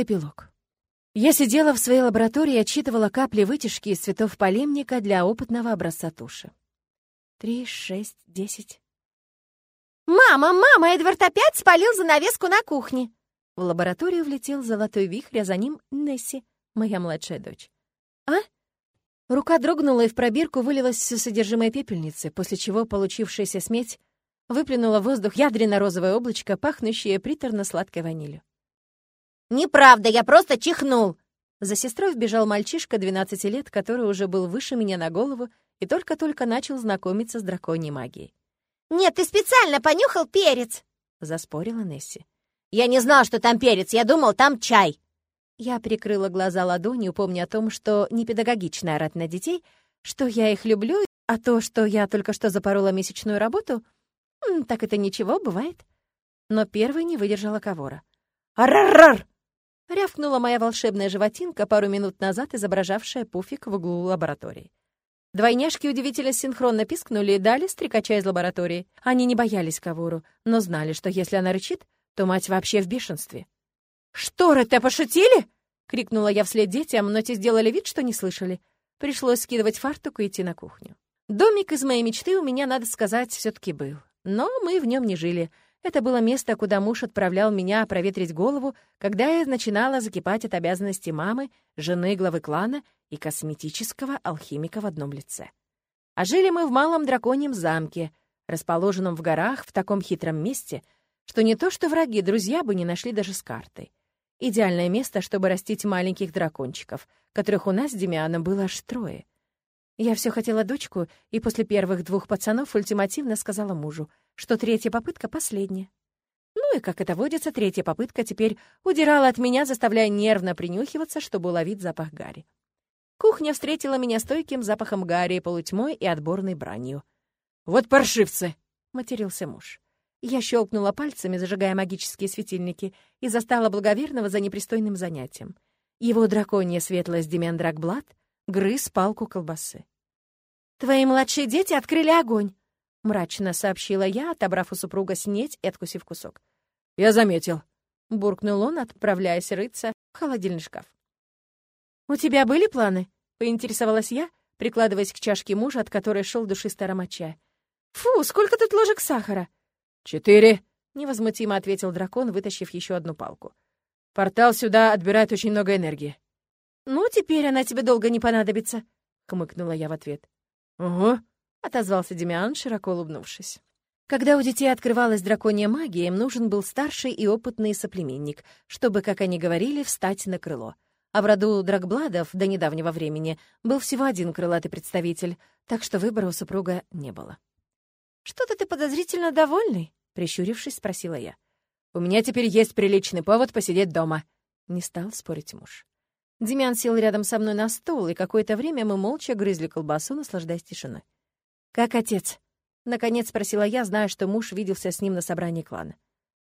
Эпилог. Я сидела в своей лаборатории и отчитывала капли вытяжки из цветов полемника для опытного образца туши. Три, шесть, десять. «Мама, мама, Эдвард опять спалил занавеску на кухне!» В лабораторию влетел золотой вихрь, а за ним Несси, моя младшая дочь. «А?» Рука дрогнула, и в пробирку вылилось все содержимое пепельницы, после чего получившаяся сметь выплюнула в воздух ядрено-розовое облачко, пахнущее приторно-сладкой ванилью. «Неправда, я просто чихнул!» За сестрой вбежал мальчишка 12 лет, который уже был выше меня на голову и только-только начал знакомиться с драконьей магией. «Нет, ты специально понюхал перец!» — заспорила Несси. «Я не знал, что там перец, я думал, там чай!» Я прикрыла глаза ладонью, помня о том, что непедагогично орать на детей, что я их люблю, а то, что я только что запорола месячную работу, так это ничего, бывает. Но первой не выдержала Кавора. «Арарар!» Рявкнула моя волшебная животинка, пару минут назад изображавшая пуфик в углу лаборатории. Двойняшки удивительно синхронно пискнули и дали стрекача из лаборатории. Они не боялись Кавуру, но знали, что если она рычит, то мать вообще в бешенстве. «Шторы-то пошутили?» — крикнула я вслед детям, но те сделали вид, что не слышали. Пришлось скидывать фартук и идти на кухню. Домик из моей мечты у меня, надо сказать, все таки был. Но мы в нем не жили — это было место, куда муж отправлял меня проветрить голову, когда я начинала закипать от обязанностей мамы, жены главы клана и косметического алхимика в одном лице. А жили мы в малом драконьем замке, расположенном в горах в таком хитром месте, что не то что враги, друзья бы не нашли даже с картой. Идеальное место, чтобы растить маленьких дракончиков, которых у нас с Демианом было аж трое. Я все хотела дочку, и после первых двух пацанов ультимативно сказала мужу — что третья попытка последняя. Ну и, как это водится, третья попытка теперь удирала от меня, заставляя нервно принюхиваться, чтобы уловить запах гари. Кухня встретила меня стойким запахом гари, полутьмой и отборной бранью. «Вот паршивцы!» — матерился муж. Я щелкнула пальцами, зажигая магические светильники, и застала благоверного за непристойным занятием. Его драконья светлость Драгблад грыз палку колбасы. «Твои младшие дети открыли огонь!» — мрачно сообщила я, отобрав у супруга снеть и откусив кусок. «Я заметил», — буркнул он, отправляясь рыться в холодильный шкаф. «У тебя были планы?» — поинтересовалась я, прикладываясь к чашке мужа, от которой шел душистый аромат чая. «Фу, сколько тут ложек сахара?» «Четыре», — невозмутимо ответил дракон, вытащив еще одну палку. «Портал сюда отбирает очень много энергии». «Ну, теперь она тебе долго не понадобится», — хмыкнула я в ответ. «Угу», — отозвался Демиан, широко улыбнувшись. Когда у детей открывалась драконья магия, им нужен был старший и опытный соплеменник, чтобы, как они говорили, встать на крыло. А в роду Драгбладов до недавнего времени был всего один крылатый представитель, так что выбора у супруга не было. «Что-то ты подозрительно довольный?» — прищурившись, спросила я. «У меня теперь есть приличный повод посидеть дома», — не стал спорить муж. Демян сел рядом со мной на стул, и какое-то время мы молча грызли колбасу, наслаждаясь тишиной. «Как отец?» — наконец спросила я, зная, что муж виделся с ним на собрании клана.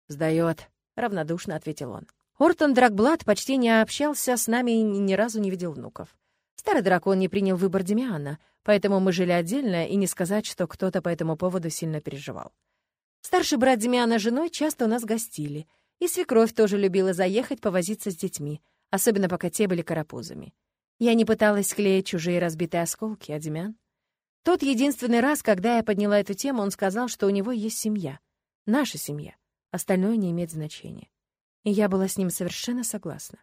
«Сдаёт», — равнодушно ответил он. Ортон Драгблад почти не общался с нами и ни разу не видел внуков. Старый дракон не принял выбор Демиана, поэтому мы жили отдельно, и не сказать, что кто-то по этому поводу сильно переживал. Старший брат Демиана с женой часто у нас гостили, и свекровь тоже любила заехать повозиться с детьми, особенно пока те были карапузами. Я не пыталась склеить чужие разбитые осколки, а Демиан... Тот единственный раз, когда я подняла эту тему, он сказал, что у него есть семья. Наша семья. Остальное не имеет значения. И я была с ним совершенно согласна.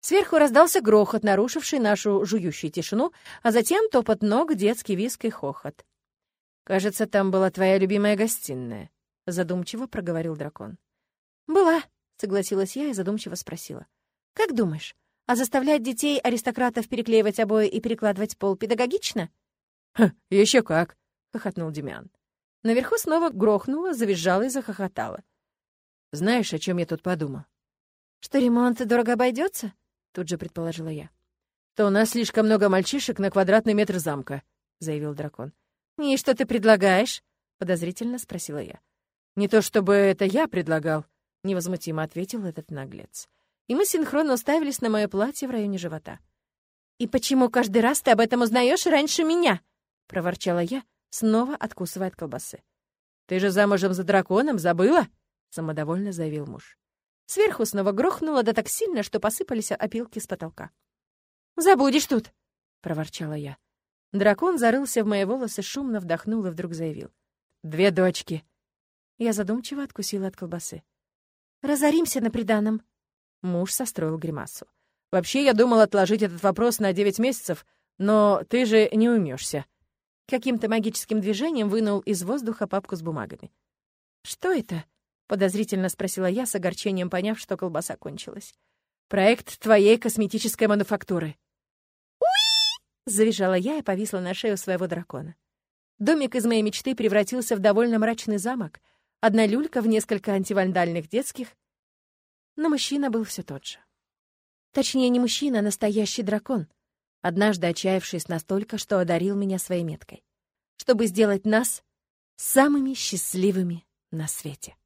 Сверху раздался грохот, нарушивший нашу жующую тишину, а затем топот ног, детский виск и хохот. «Кажется, там была твоя любимая гостиная», — задумчиво проговорил дракон. «Была», — согласилась я и задумчиво спросила. «Как думаешь, а заставлять детей аристократов переклеивать обои и перекладывать пол педагогично?» еще как!» — хохотнул Демян. Наверху снова грохнуло, завизжало и захохотало. «Знаешь, о чем я тут подумал?» «Что ремонт дорого обойдется? тут же предположила я. «То у нас слишком много мальчишек на квадратный метр замка», — заявил дракон. «И что ты предлагаешь?» — подозрительно спросила я. «Не то чтобы это я предлагал», — невозмутимо ответил этот наглец. И мы синхронно уставились на мое платье в районе живота. «И почему каждый раз ты об этом узнаешь раньше меня?» — проворчала я, снова откусывая от колбасы. «Ты же замужем за драконом, забыла?» — самодовольно заявил муж. Сверху снова грохнуло, да так сильно, что посыпались опилки с потолка. «Забудешь тут!» — проворчала я. Дракон зарылся в мои волосы, шумно вдохнул и вдруг заявил. «Две дочки!» Я задумчиво откусила от колбасы. «Разоримся на приданом!» Муж состроил гримасу. «Вообще, я думал отложить этот вопрос на девять месяцев, но ты же не умешься. Каким-то магическим движением вынул из воздуха папку с бумагами. «Что это?» — подозрительно спросила я, с огорчением поняв, что колбаса кончилась. «Проект твоей косметической мануфактуры». «Уи!» — завизжала я и повисла на шею своего дракона. Домик из моей мечты превратился в довольно мрачный замок. Одна люлька в несколько антивандальных детских. Но мужчина был все тот же. Точнее, не мужчина, а настоящий дракон — однажды отчаявшись настолько, что одарил меня своей меткой, чтобы сделать нас самыми счастливыми на свете.